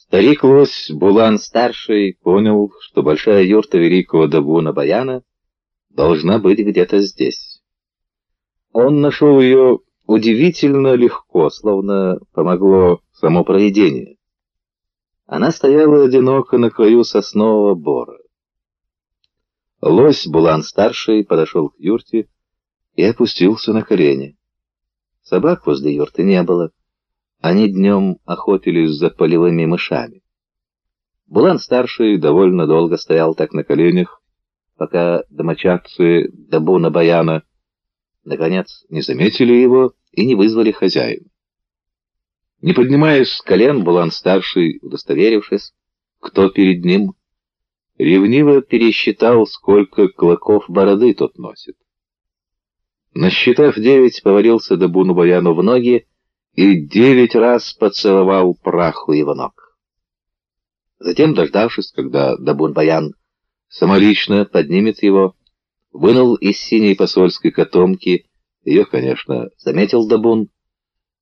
Старик Лось Булан-старший понял, что большая юрта великого Дабуна Баяна должна быть где-то здесь. Он нашел ее удивительно легко, словно помогло само провидение. Она стояла одиноко на краю соснового бора. Лось Булан-старший подошел к юрте и опустился на колени. Собак возле юрты не было. Они днем охотились за полевыми мышами. Булан-старший довольно долго стоял так на коленях, пока домочадцы Дабуна Баяна наконец не заметили его и не вызвали хозяина. Не поднимаясь с колен, Булан-старший, удостоверившись, кто перед ним, ревниво пересчитал, сколько клоков бороды тот носит. Насчитав девять, поварился Дабуну Баяну в ноги и девять раз поцеловал праху его ног. Затем, дождавшись, когда Дабун Баян самолично поднимет его, вынул из синей посольской котомки, ее, конечно, заметил Дабун,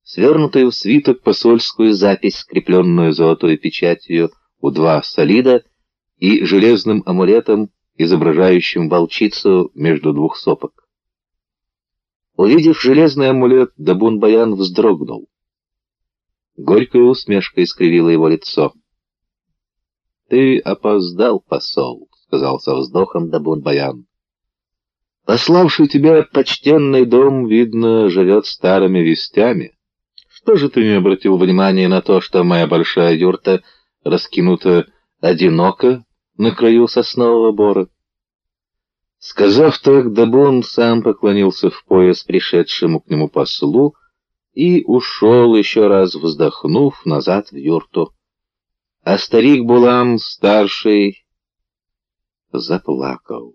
свернутую в свиток посольскую запись, скрепленную золотой печатью у два солида и железным амулетом, изображающим волчицу между двух сопок. Увидев железный амулет, Дабун-Баян вздрогнул. Горькая усмешка искривила его лицо. «Ты опоздал, посол», — сказал со вздохом Дабун-Баян. «Пославший тебя почтенный дом, видно, живет старыми вестями. Что же ты не обратил внимания на то, что моя большая юрта раскинута одиноко на краю соснового бора?» Сказав так, Дабон сам поклонился в пояс пришедшему к нему послу и ушел, еще раз вздохнув, назад в юрту. А старик Булам, старший, заплакал.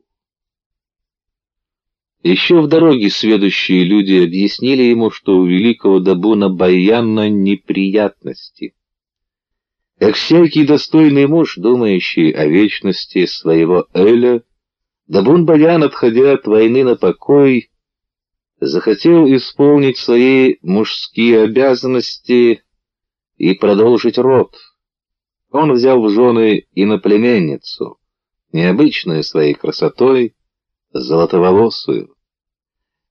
Еще в дороге сведущие люди объяснили ему, что у великого Дабуна Баяна неприятности. Как всякий достойный муж, думающий о вечности своего Эля, Дабун-Баян, отходя от войны на покой, захотел исполнить свои мужские обязанности и продолжить род. Он взял в жены иноплеменницу, необычную своей красотой, золотоволосую.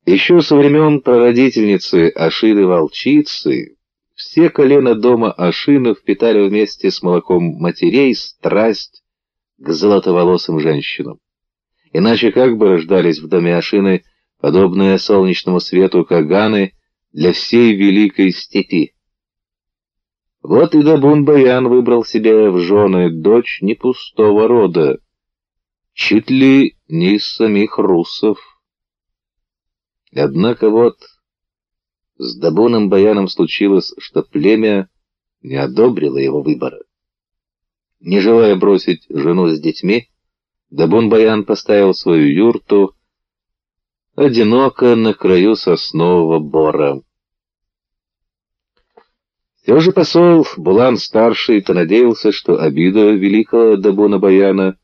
Еще со времен прародительницы Ашины-волчицы все колена дома Ашинов питали вместе с молоком матерей страсть к золотоволосым женщинам. Иначе как бы рождались в доме Ашины подобные солнечному свету Каганы для всей великой степи? Вот и Дабун-Баян выбрал себе в жены дочь не пустого рода, чуть ли не из самих русов. Однако вот с Дабуном Баяном случилось, что племя не одобрило его выбора. Не желая бросить жену с детьми, Дабун-Баян поставил свою юрту одиноко на краю соснового бора. Все же посол Булан-старший понадеялся, что обида великого Дабуна-Баяна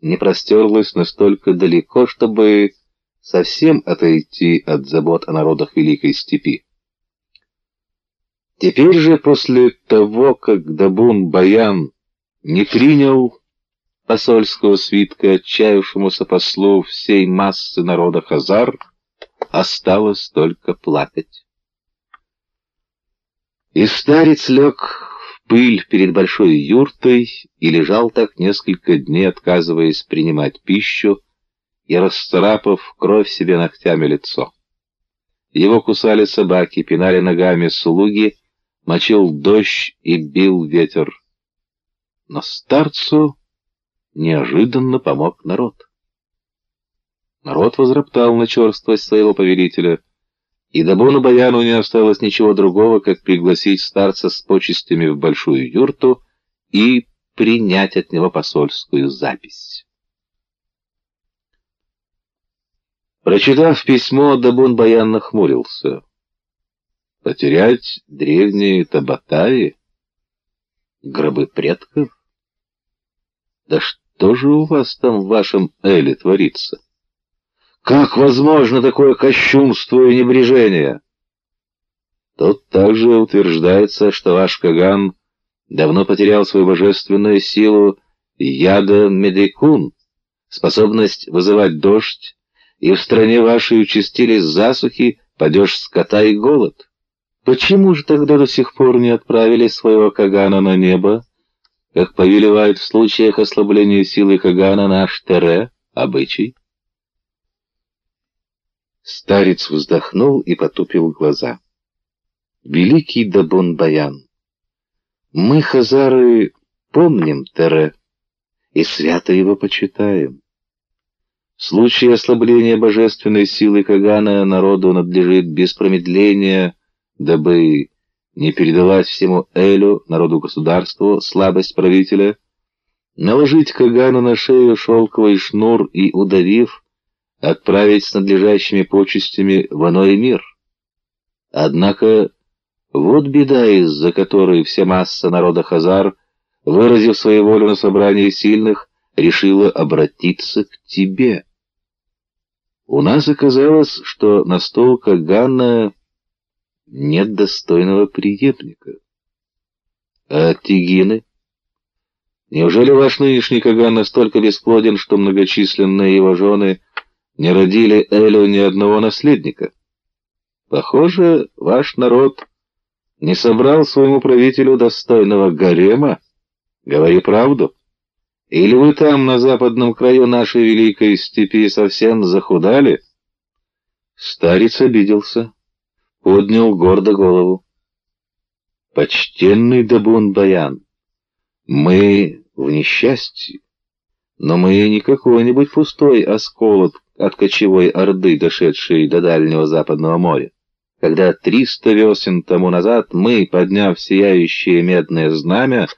не простерлась настолько далеко, чтобы совсем отойти от забот о народах Великой Степи. Теперь же, после того, как Дабун-Баян не принял посольского свитка отчаявшемуся послу всей массы народа Хазар осталось только плакать. И старец лег в пыль перед большой юртой и лежал так несколько дней, отказываясь принимать пищу и расцарапав кровь себе ногтями лицо. Его кусали собаки, пинали ногами слуги, мочил дождь и бил ветер. Но старцу неожиданно помог народ. Народ возроптал на черствость своего повелителя, и Дабону Баяну не осталось ничего другого, как пригласить старца с почестями в большую юрту и принять от него посольскую запись. Прочитав письмо, Дабун Баян нахмурился. Потерять древние Табатаи? Гробы предков? Да что? Что же у вас там в вашем Эле творится? Как возможно такое кощунство и небрежение? Тут также утверждается, что ваш Каган давно потерял свою божественную силу яда Медикун, способность вызывать дождь, и в стране вашей участились засухи, падеж скота и голод. Почему же тогда до сих пор не отправили своего Кагана на небо, как повелевает в случаях ослабления силы Кагана наш Тере, обычай? Старец вздохнул и потупил глаза. Великий Дабон-Баян, мы, хазары, помним Тере и свято его почитаем. В случае ослабления божественной силы Кагана народу надлежит без промедления, дабы не передавать всему Элю, народу-государству, слабость правителя, наложить Кагану на шею шелковый шнур и, удавив, отправить с надлежащими почестями в иной мир. Однако вот беда, из-за которой вся масса народа Хазар, выразив свою волю на собрании сильных, решила обратиться к тебе. У нас оказалось, что на стол Кагана нет достойного преемника. А Тигины? Неужели ваш нынешний Каган настолько бесплоден, что многочисленные его жены не родили Элю ни одного наследника? Похоже, ваш народ не собрал своему правителю достойного гарема? Говори правду. Или вы там, на западном краю нашей великой степи, совсем захудали? Старец обиделся, поднял гордо голову. Почтенный Дабун-Баян, мы в несчастье, но мы не какой-нибудь пустой осколок от кочевой орды, дошедшей до дальнего западного моря когда триста весен тому назад мы, подняв сияющее медное знамя,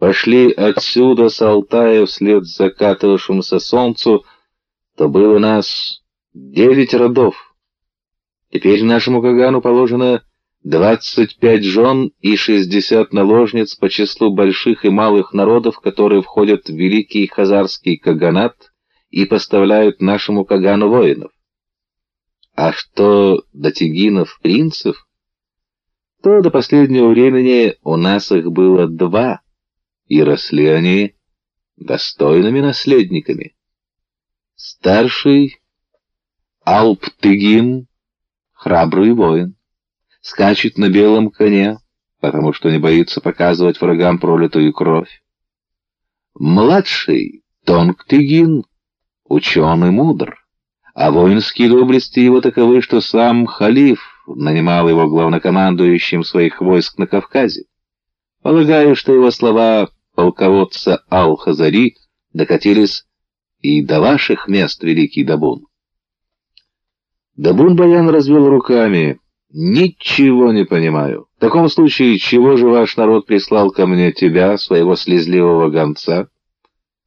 пошли отсюда с Алтая вслед закатывавшемуся солнцу, то было нас девять родов. Теперь нашему Кагану положено двадцать пять жен и шестьдесят наложниц по числу больших и малых народов, которые входят в великий хазарский каганат и поставляют нашему Кагану воинов. А что до тигинов-принцев, то до последнего времени у нас их было два, и росли они достойными наследниками. Старший Алп-Тыгин, храбрый воин, скачет на белом коне, потому что не боится показывать врагам пролитую кровь. Младший Тонг-Тыгин, ученый мудр а воинские доблести его таковы, что сам халиф нанимал его главнокомандующим своих войск на Кавказе. Полагаю, что его слова полководца Ал-Хазари докатились и до ваших мест, великий Дабун. Дабун-Баян развел руками. «Ничего не понимаю. В таком случае, чего же ваш народ прислал ко мне тебя, своего слезливого гонца?»